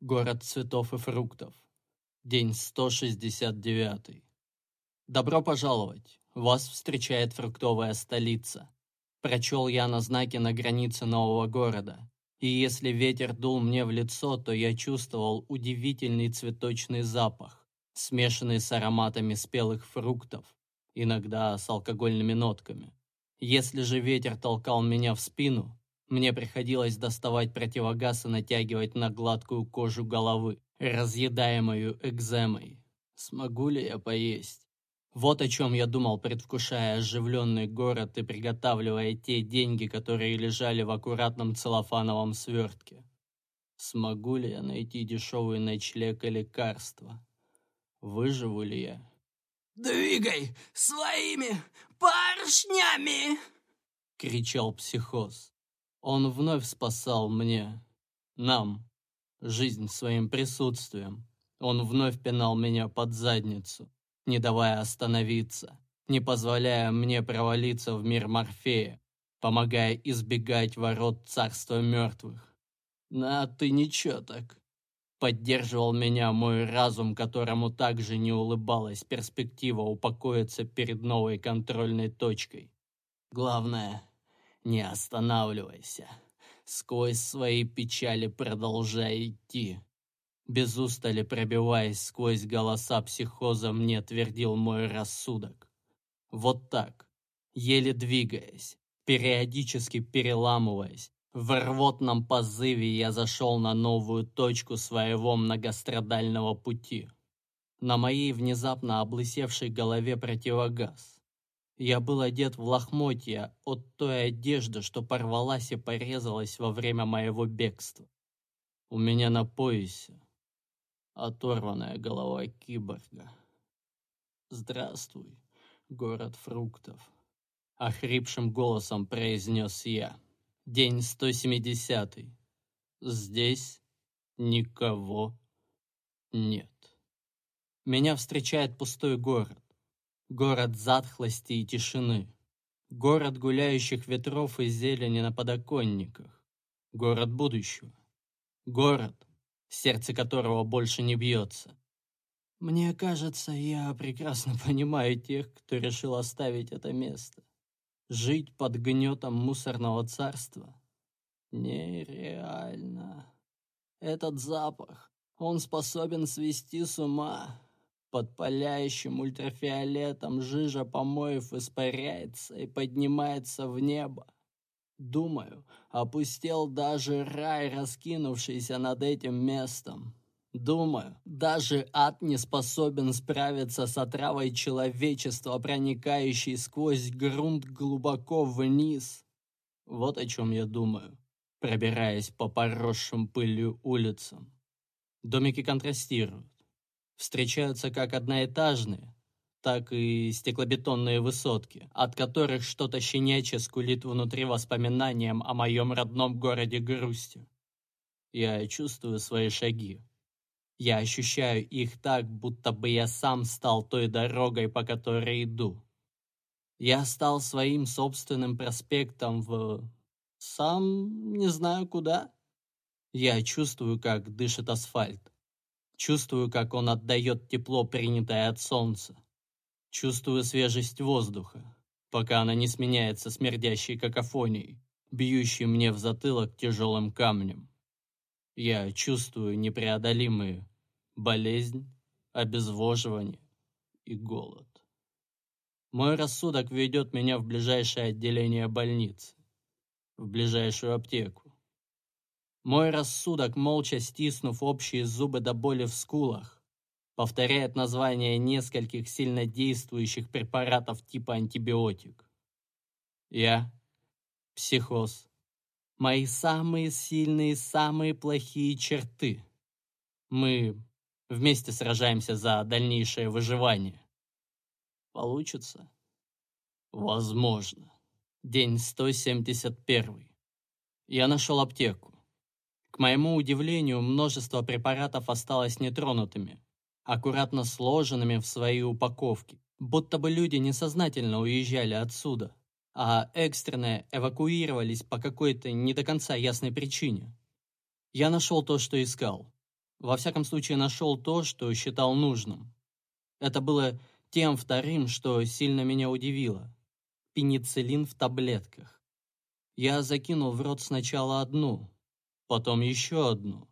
Город цветов и фруктов. День 169. Добро пожаловать. Вас встречает фруктовая столица. Прочел я на знаке на границе нового города. И если ветер дул мне в лицо, то я чувствовал удивительный цветочный запах, смешанный с ароматами спелых фруктов, иногда с алкогольными нотками. Если же ветер толкал меня в спину, мне приходилось доставать противогаз и натягивать на гладкую кожу головы, разъедаемую экземой. Смогу ли я поесть? Вот о чем я думал, предвкушая оживленный город и приготавливая те деньги, которые лежали в аккуратном целлофановом свертке. Смогу ли я найти дешевый ночлег и лекарства? Выживу ли я? «Двигай своими поршнями!» — кричал психоз. Он вновь спасал мне, нам, жизнь своим присутствием. Он вновь пинал меня под задницу, не давая остановиться, не позволяя мне провалиться в мир Морфея, помогая избегать ворот царства мертвых. «На, ты ничего так!» Поддерживал меня мой разум, которому также не улыбалась перспектива упокоиться перед новой контрольной точкой. Главное, не останавливайся. Сквозь свои печали продолжай идти. Без устали пробиваясь сквозь голоса психоза, мне твердил мой рассудок. Вот так, еле двигаясь, периодически переламываясь, в рвотном позыве я зашел на новую точку своего многострадального пути. На моей внезапно облысевшей голове противогаз. Я был одет в лохмотья от той одежды, что порвалась и порезалась во время моего бегства. У меня на поясе оторванная голова киборга. «Здравствуй, город фруктов», — охрипшим голосом произнес я. «День 170. Здесь никого нет. Меня встречает пустой город. Город затхлости и тишины. Город гуляющих ветров и зелени на подоконниках. Город будущего. Город, сердце которого больше не бьется. Мне кажется, я прекрасно понимаю тех, кто решил оставить это место. Жить под гнетом мусорного царства нереально. Этот запах, он способен свести с ума. Под палящим ультрафиолетом жижа помоев испаряется и поднимается в небо. Думаю, опустел даже рай, раскинувшийся над этим местом. Думаю, даже ад не способен справиться с отравой человечества, проникающей сквозь грунт глубоко вниз. Вот о чем я думаю, пробираясь по поросшим пылью улицам. Домики контрастируют встречаются как одноэтажные, так и стеклобетонные высотки, от которых что-то щенячье скулит внутри воспоминанием о моем родном городе грустью. Я чувствую свои шаги. Я ощущаю их так, будто бы я сам стал той дорогой, по которой иду. Я стал своим собственным проспектом в... сам не знаю куда. Я чувствую, как дышит асфальт. Чувствую, как он отдает тепло, принятое от солнца. Чувствую свежесть воздуха, пока она не сменяется смердящей какофонией, бьющей мне в затылок тяжелым камнем. Я чувствую непреодолимые болезнь, обезвоживание и голод. Мой рассудок ведет меня в ближайшее отделение больницы, в ближайшую аптеку. Мой рассудок, молча стиснув общие зубы до боли в скулах, повторяет название нескольких сильнодействующих препаратов типа антибиотик. Я – психоз. Мои самые сильные, самые плохие черты. Мы вместе сражаемся за дальнейшее выживание. Получится? Возможно. День 171. Я нашел аптеку. К моему удивлению, множество препаратов осталось нетронутыми, аккуратно сложенными в свои упаковки, будто бы люди несознательно уезжали отсюда, а экстренно эвакуировались по какой-то не до конца ясной причине. Я нашел то, что искал. Во всяком случае, нашел то, что считал нужным. Это было тем вторым, что сильно меня удивило. Пенициллин в таблетках. Я закинул в рот сначала одну, потом еще одну.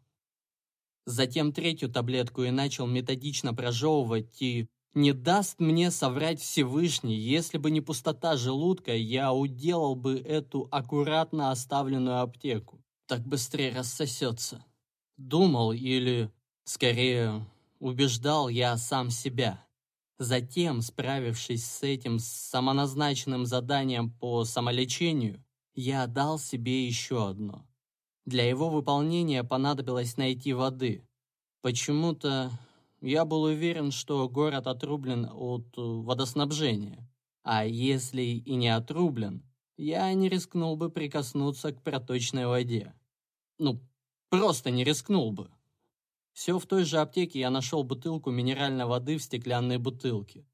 Затем третью таблетку и начал методично прожевывать, и не даст мне соврать Всевышний, если бы не пустота желудка, я уделал бы эту аккуратно оставленную аптеку. Так быстрее рассосется. Думал или, скорее, убеждал я сам себя. Затем, справившись с этим самоназначенным заданием по самолечению, я дал себе еще одно. Для его выполнения понадобилось найти воды. Почему-то я был уверен, что город отрублен от э, водоснабжения. А если и не отрублен, я не рискнул бы прикоснуться к проточной воде. Ну, просто не рискнул бы. Все в той же аптеке я нашел бутылку минеральной воды в стеклянной бутылке.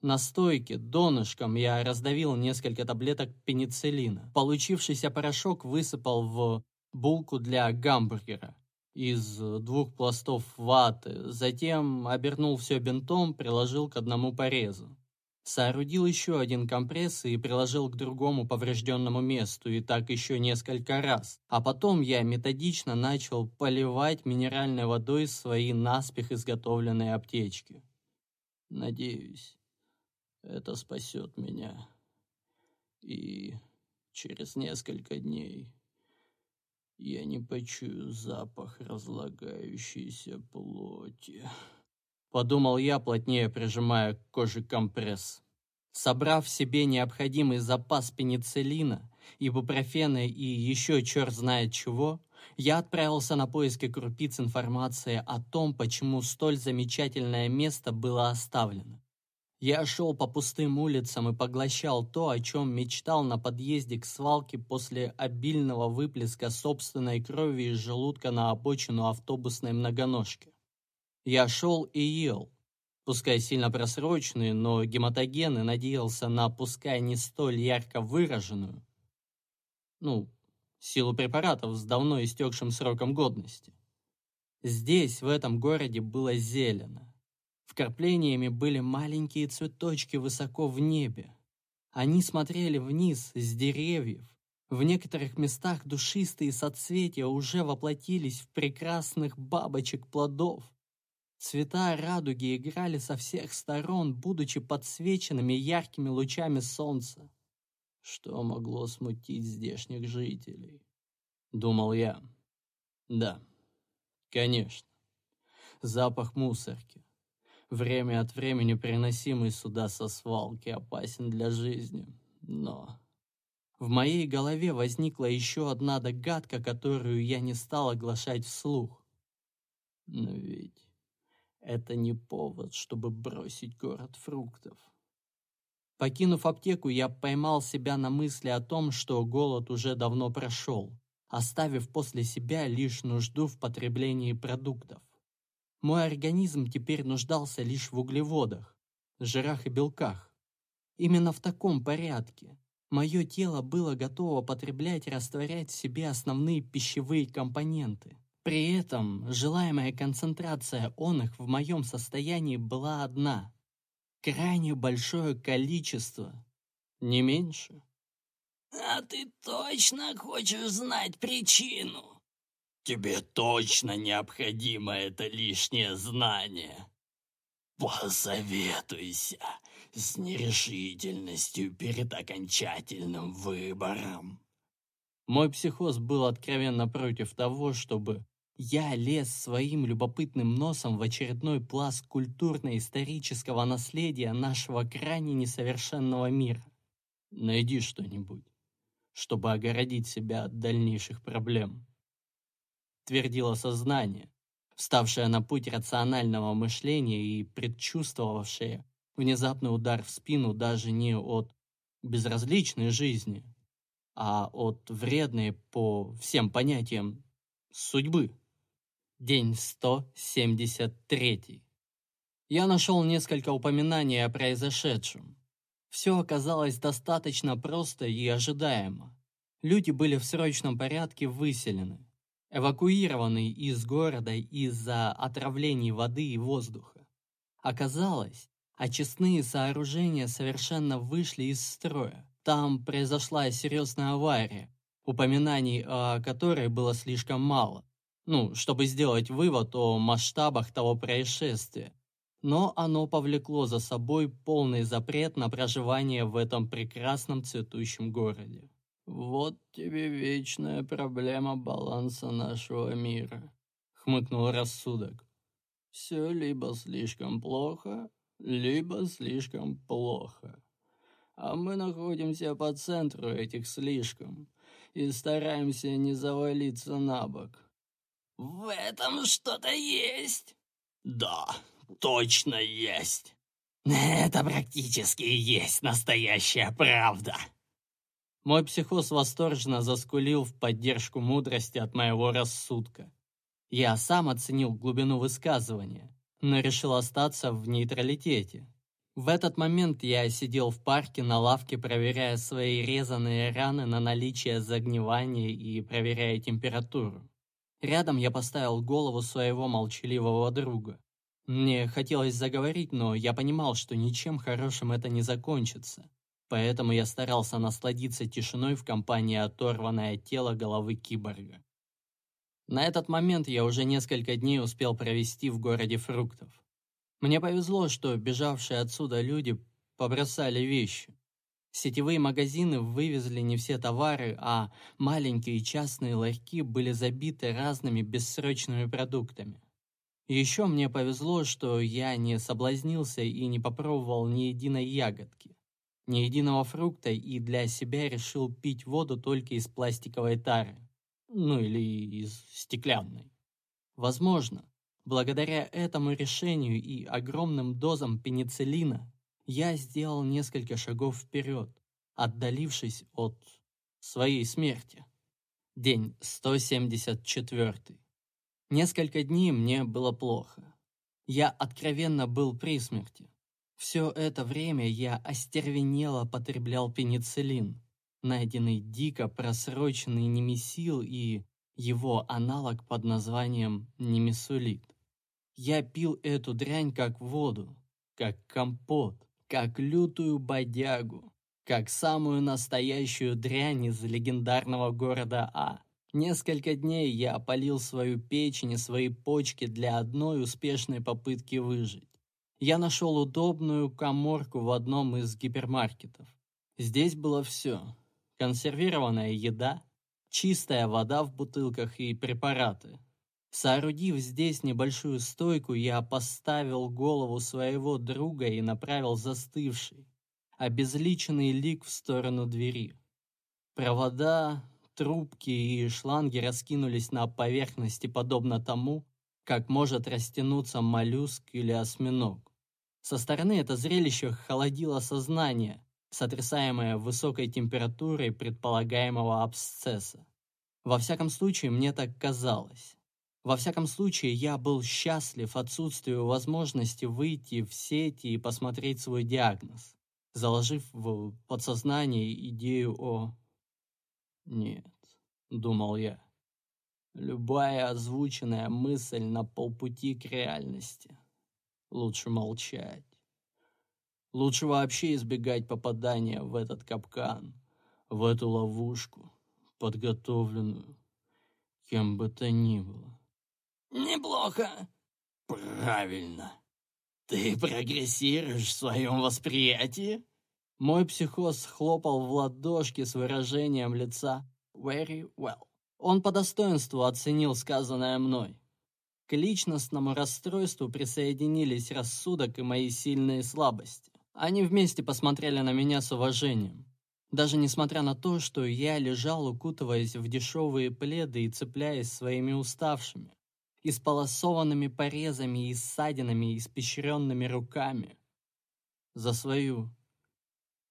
На стойке донышком я раздавил несколько таблеток пенициллина. Получившийся порошок высыпал в булку для гамбургера из двух пластов ваты, затем обернул все бинтом, приложил к одному порезу. Соорудил еще один компресс и приложил к другому поврежденному месту, и так еще несколько раз. А потом я методично начал поливать минеральной водой свои наспех изготовленные аптечки. Надеюсь, это спасет меня. И через несколько дней я не почую запах разлагающейся плоти. Подумал я, плотнее прижимая к коже компресс. Собрав себе необходимый запас пенициллина, ибупрофена и еще черт знает чего, я отправился на поиски крупиц информации о том, почему столь замечательное место было оставлено. Я шел по пустым улицам и поглощал то, о чем мечтал на подъезде к свалке после обильного выплеска собственной крови из желудка на обочину автобусной многоножки. Я шел и ел, пускай сильно просроченные, но гематогены надеялся на пускай не столь ярко выраженную, ну, силу препаратов с давно истекшим сроком годности. Здесь, в этом городе, было зелено. Вкраплениями были маленькие цветочки высоко в небе. Они смотрели вниз с деревьев. В некоторых местах душистые соцветия уже воплотились в прекрасных бабочек плодов. Цвета радуги играли со всех сторон, будучи подсвеченными яркими лучами солнца. Что могло смутить здешних жителей? Думал я. Да, конечно. Запах мусорки, время от времени приносимый сюда со свалки, опасен для жизни. Но в моей голове возникла еще одна догадка, которую я не стал оглашать вслух. Но ведь это не повод, чтобы бросить город фруктов. Покинув аптеку, я поймал себя на мысли о том, что голод уже давно прошел, оставив после себя лишь нужду в потреблении продуктов. Мой организм теперь нуждался лишь в углеводах, жирах и белках. Именно в таком порядке. Мое тело было готово потреблять и растворять в себе основные пищевые компоненты. При этом желаемая концентрация он их в моем состоянии была одна. Крайне большое количество, не меньше. «А ты точно хочешь знать причину?» «Тебе точно необходимо это лишнее знание. Посоветуйся с нерешительностью перед окончательным выбором». Мой психоз был откровенно против того, чтобы я лез своим любопытным носом в очередной пласт культурно-исторического наследия нашего крайне несовершенного мира. Найди что-нибудь, чтобы огородить себя от дальнейших проблем. Твердило сознание, вставшее на путь рационального мышления и предчувствовавшее внезапный удар в спину даже не от безразличной жизни, а от вредной по всем понятиям судьбы. День 173. Я нашел несколько упоминаний о произошедшем. Все оказалось достаточно просто и ожидаемо. Люди были в срочном порядке выселены. Эвакуированный из города из-за отравлений воды и воздуха. Оказалось, очистные сооружения совершенно вышли из строя. Там произошла серьезная авария, упоминаний о которой было слишком мало, ну, чтобы сделать вывод о масштабах того происшествия. Но оно повлекло за собой полный запрет на проживание в этом прекрасном цветущем городе. «Вот тебе вечная проблема баланса нашего мира», — хмыкнул рассудок. «Все либо слишком плохо, либо слишком плохо. А мы находимся по центру этих слишком и стараемся не завалиться на бок». «В этом что-то есть!» «Да, точно есть!» «Это практически есть настоящая правда!» Мой психоз восторженно заскулил в поддержку мудрости от моего рассудка. Я сам оценил глубину высказывания, но решил остаться в нейтралитете. В этот момент я сидел в парке на лавке, проверяя свои резаные раны на наличие загнивания и проверяя температуру. Рядом я поставил голову своего молчаливого друга. Мне хотелось заговорить, но я понимал, что ничем хорошим это не закончится поэтому я старался насладиться тишиной в компании оторванное тело головы киборга. На этот момент я уже несколько дней успел провести в городе фруктов. Мне повезло, что бежавшие отсюда люди побросали вещи. Сетевые магазины вывезли не все товары, а маленькие частные ларьки были забиты разными бессрочными продуктами. Еще мне повезло, что я не соблазнился и не попробовал ни единой ягодки ни единого фрукта и для себя решил пить воду только из пластиковой тары, ну или из стеклянной. Возможно, благодаря этому решению и огромным дозам пенициллина я сделал несколько шагов вперед, отдалившись от своей смерти. День 174. Несколько дней мне было плохо. Я откровенно был при смерти. Все это время я остервенело потреблял пенициллин, найденный дико просроченный немесил и его аналог под названием немесулит. Я пил эту дрянь как воду, как компот, как лютую бодягу, как самую настоящую дрянь из легендарного города А. Несколько дней я опалил свою печень и свои почки для одной успешной попытки выжить я нашел удобную коморку в одном из гипермаркетов. Здесь было все. Консервированная еда, чистая вода в бутылках и препараты. Соорудив здесь небольшую стойку, я поставил голову своего друга и направил застывший, обезличенный лик в сторону двери. Провода, трубки и шланги раскинулись на поверхности, подобно тому, как может растянуться моллюск или осьминог. Со стороны это зрелище холодило сознание, сотрясаемое высокой температурой предполагаемого абсцесса. Во всяком случае, мне так казалось. Во всяком случае, я был счастлив отсутствию возможности выйти в сети и посмотреть свой диагноз, заложив в подсознание идею о... Нет, думал я. Любая озвученная мысль на полпути к реальности лучше молчать. Лучше вообще избегать попадания в этот капкан, в эту ловушку, подготовленную кем бы то ни было. «Неплохо!» «Правильно! Ты прогрессируешь в своем восприятии?» Мой психоз хлопал в ладошки с выражением лица «very well». Он по достоинству оценил сказанное мной. К личностному расстройству присоединились рассудок и мои сильные слабости. Они вместе посмотрели на меня с уважением. Даже несмотря на то, что я лежал, укутываясь в дешевые пледы и цепляясь своими уставшими, исполосованными порезами и ссадинами испещренными руками. За свою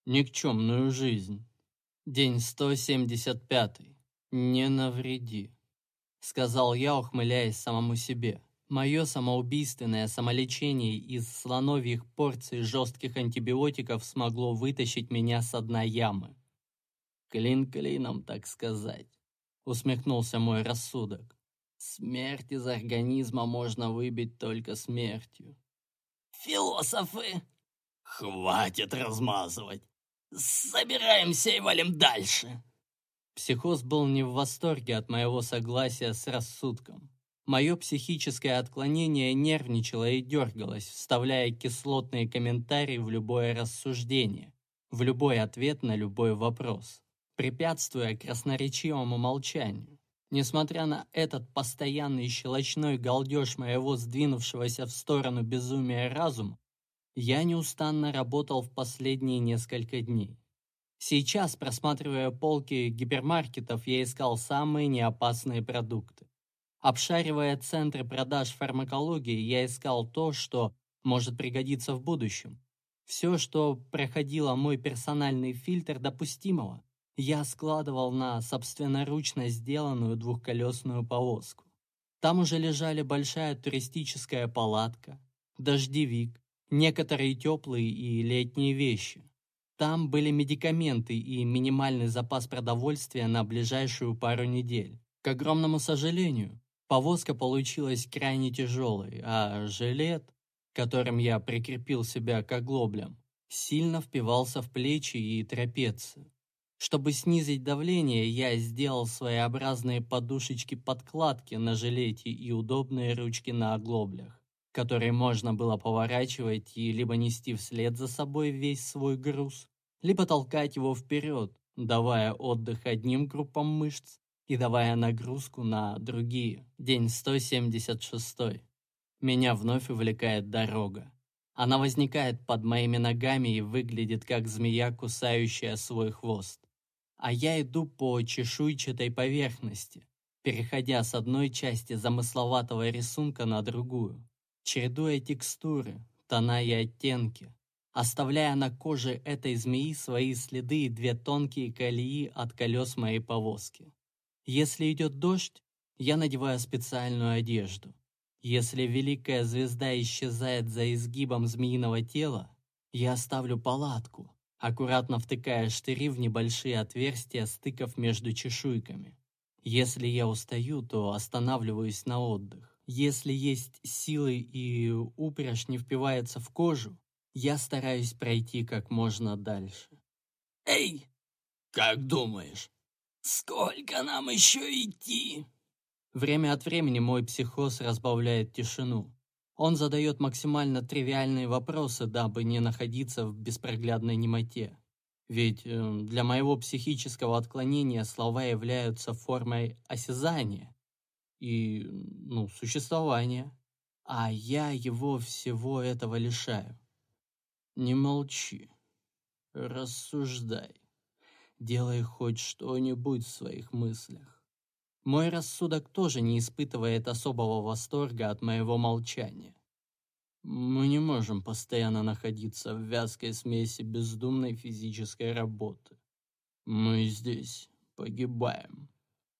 никчемную жизнь. День 175. Не навреди сказал я, ухмыляясь самому себе. Мое самоубийственное самолечение из слоновьих порций жестких антибиотиков смогло вытащить меня с дна ямы. Клин клином, так сказать, усмехнулся мой рассудок. Смерть из организма можно выбить только смертью. Философы! Хватит размазывать. Собираемся и валим дальше. Психоз был не в восторге от моего согласия с рассудком. Мое психическое отклонение нервничало и дергалось, вставляя кислотные комментарии в любое рассуждение, в любой ответ на любой вопрос, препятствуя красноречивому молчанию. Несмотря на этот постоянный щелочной галдеж моего сдвинувшегося в сторону безумия разума, я неустанно работал в последние несколько дней. Сейчас, просматривая полки гипермаркетов, я искал самые неопасные продукты. Обшаривая центры продаж фармакологии, я искал то, что может пригодиться в будущем. Все, что проходило мой персональный фильтр допустимого, я складывал на собственноручно сделанную двухколесную повозку. Там уже лежали большая туристическая палатка, дождевик, некоторые теплые и летние вещи. Там были медикаменты и минимальный запас продовольствия на ближайшую пару недель. К огромному сожалению, повозка получилась крайне тяжелой, а жилет, которым я прикрепил себя к оглоблям, сильно впивался в плечи и трапеции. Чтобы снизить давление, я сделал своеобразные подушечки-подкладки на жилете и удобные ручки на оглоблях, которые можно было поворачивать и либо нести вслед за собой весь свой груз, либо толкать его вперед, давая отдых одним группам мышц и давая нагрузку на другие. День 176. Меня вновь увлекает дорога. Она возникает под моими ногами и выглядит как змея, кусающая свой хвост а я иду по чешуйчатой поверхности, переходя с одной части замысловатого рисунка на другую, чередуя текстуры, тона и оттенки, оставляя на коже этой змеи свои следы и две тонкие колеи от колес моей повозки. Если идет дождь, я надеваю специальную одежду. Если великая звезда исчезает за изгибом змеиного тела, я оставлю палатку, аккуратно втыкая штыри в небольшие отверстия стыков между чешуйками. Если я устаю, то останавливаюсь на отдых. Если есть силы и упряжь не впивается в кожу, я стараюсь пройти как можно дальше. «Эй, как думаешь, сколько нам еще идти?» Время от времени мой психоз разбавляет тишину. Он задает максимально тривиальные вопросы, дабы не находиться в беспроглядной немоте. Ведь э, для моего психического отклонения слова являются формой осязания и, ну, существования. А я его всего этого лишаю. Не молчи. Рассуждай. Делай хоть что-нибудь в своих мыслях. Мой рассудок тоже не испытывает особого восторга от моего молчания. Мы не можем постоянно находиться в вязкой смеси бездумной физической работы. Мы здесь погибаем.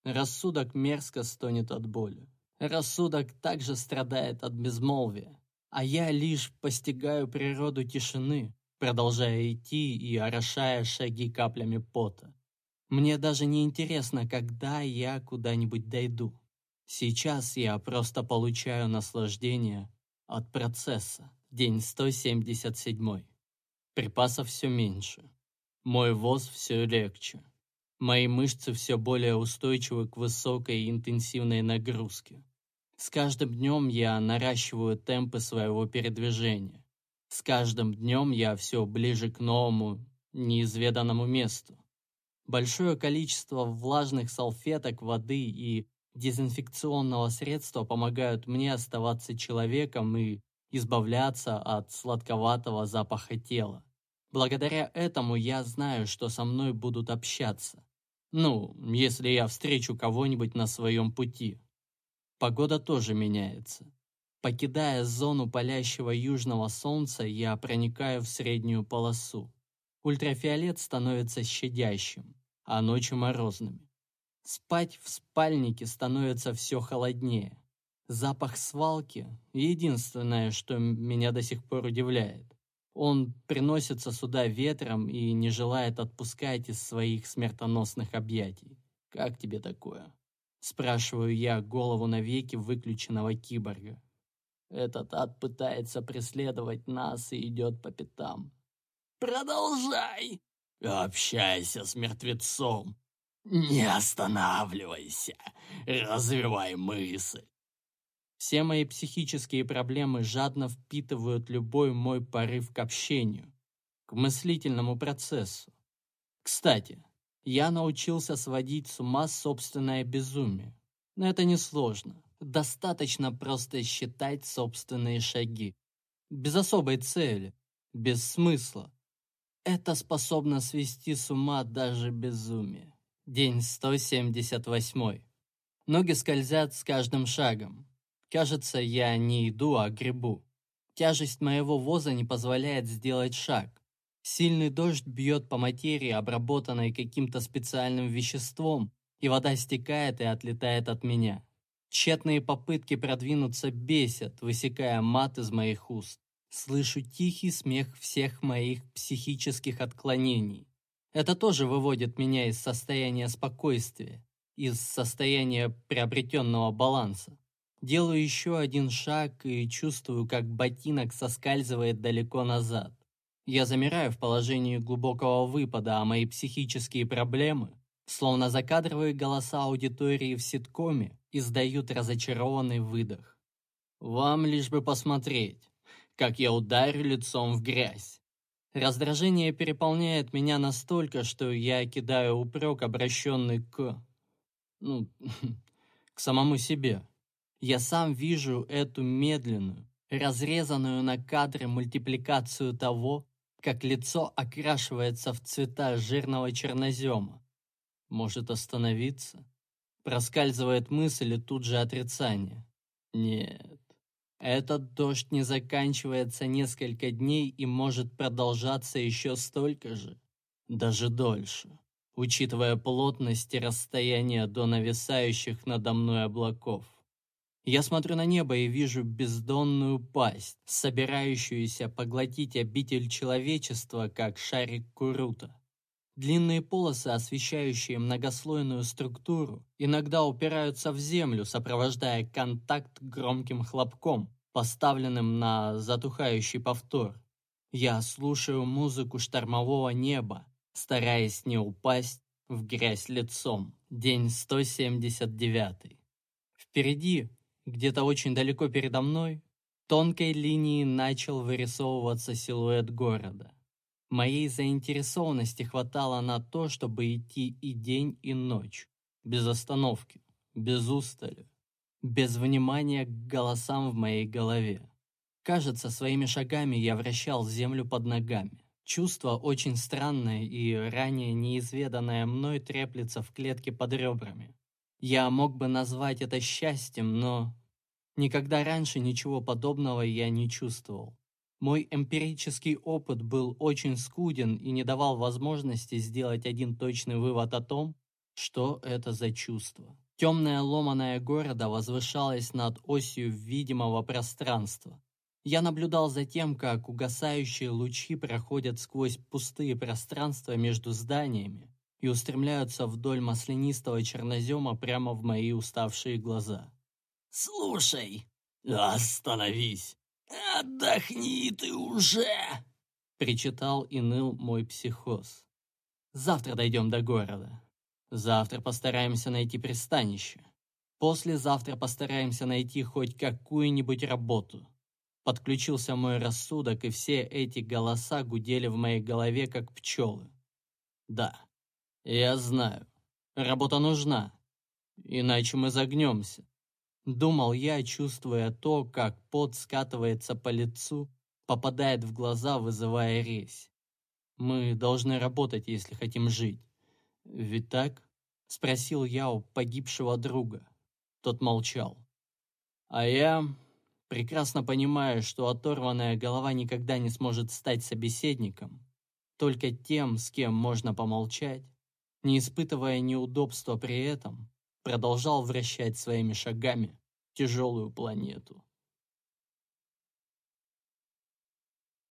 Рассудок мерзко стонет от боли. Рассудок также страдает от безмолвия. А я лишь постигаю природу тишины, продолжая идти и орошая шаги каплями пота. Мне даже не интересно, когда я куда-нибудь дойду. Сейчас я просто получаю наслаждение от процесса. День 177. Припасов все меньше. Мой воз все легче. Мои мышцы все более устойчивы к высокой интенсивной нагрузке. С каждым днем я наращиваю темпы своего передвижения. С каждым днем я все ближе к новому, неизведанному месту. Большое количество влажных салфеток, воды и дезинфекционного средства помогают мне оставаться человеком и избавляться от сладковатого запаха тела. Благодаря этому я знаю, что со мной будут общаться. Ну, если я встречу кого-нибудь на своем пути. Погода тоже меняется. Покидая зону палящего южного солнца, я проникаю в среднюю полосу. Ультрафиолет становится щадящим а ночи морозными. Спать в спальнике становится все холоднее. Запах свалки — единственное, что меня до сих пор удивляет. Он приносится сюда ветром и не желает отпускать из своих смертоносных объятий. Как тебе такое? Спрашиваю я голову навеки выключенного киборга. Этот ад пытается преследовать нас и идет по пятам. Продолжай. Общайся с мертвецом. Не останавливайся. Развивай мысль. Все мои психические проблемы жадно впитывают любой мой порыв к общению, к мыслительному процессу. Кстати, я научился сводить с ума собственное безумие. Но это несложно. Достаточно просто считать собственные шаги. Без особой цели, без смысла. Это способно свести с ума даже безумие. День 178. Ноги скользят с каждым шагом. Кажется, я не иду, а гребу. Тяжесть моего воза не позволяет сделать шаг. Сильный дождь бьет по материи, обработанной каким-то специальным веществом, и вода стекает и отлетает от меня. Тщетные попытки продвинуться бесят, высекая мат из моих уст. Слышу тихий смех всех моих психических отклонений. Это тоже выводит меня из состояния спокойствия, из состояния приобретенного баланса. Делаю еще один шаг и чувствую, как ботинок соскальзывает далеко назад. Я замираю в положении глубокого выпада, а мои психические проблемы, словно закадровые голоса аудитории в ситкоме, издают разочарованный выдох. Вам лишь бы посмотреть, как я ударю лицом в грязь. Раздражение переполняет меня настолько, что я кидаю упрек, обращенный к... ну, к самому себе. Я сам вижу эту медленную, разрезанную на кадры мультипликацию того, как лицо окрашивается в цвета жирного чернозема. Может остановиться? Проскальзывает мысль и тут же отрицание. Нет, этот дождь не заканчивается несколько дней и может продолжаться еще столько же, даже дольше, учитывая плотность и расстояние до нависающих надо мной облаков. Я смотрю на небо и вижу бездонную пасть, собирающуюся поглотить обитель человечества, как шарик Курута. Длинные полосы, освещающие многослойную структуру, иногда упираются в землю, сопровождая контакт громким хлопком, поставленным на затухающий повтор. Я слушаю музыку штормового неба, стараясь не упасть в грязь лицом. День 179. Впереди где-то очень далеко передо мной, тонкой линией начал вырисовываться силуэт города. Моей заинтересованности хватало на то, чтобы идти и день, и ночь, без остановки, без устали, без внимания к голосам в моей голове. Кажется, своими шагами я вращал землю под ногами. Чувство очень странное и ранее неизведанное мной треплется в клетке под ребрами. Я мог бы назвать это счастьем, но никогда раньше ничего подобного я не чувствовал. Мой эмпирический опыт был очень скуден и не давал возможности сделать один точный вывод о том, что это за чувство. Темная ломаная города возвышалась над осью видимого пространства. Я наблюдал за тем, как угасающие лучи проходят сквозь пустые пространства между зданиями, и устремляются вдоль маслянистого чернозема прямо в мои уставшие глаза. «Слушай, остановись! Отдохни ты уже!» Причитал и ныл мой психоз. «Завтра дойдем до города. Завтра постараемся найти пристанище. Послезавтра постараемся найти хоть какую-нибудь работу». Подключился мой рассудок, и все эти голоса гудели в моей голове, как пчелы. Да, «Я знаю. Работа нужна. Иначе мы загнемся». Думал я, чувствуя то, как пот скатывается по лицу, попадает в глаза, вызывая резь. «Мы должны работать, если хотим жить. Ведь так?» — спросил я у погибшего друга. Тот молчал. А я прекрасно понимаю, что оторванная голова никогда не сможет стать собеседником, только тем, с кем можно помолчать, не испытывая неудобства при этом, продолжал вращать своими шагами тяжелую планету.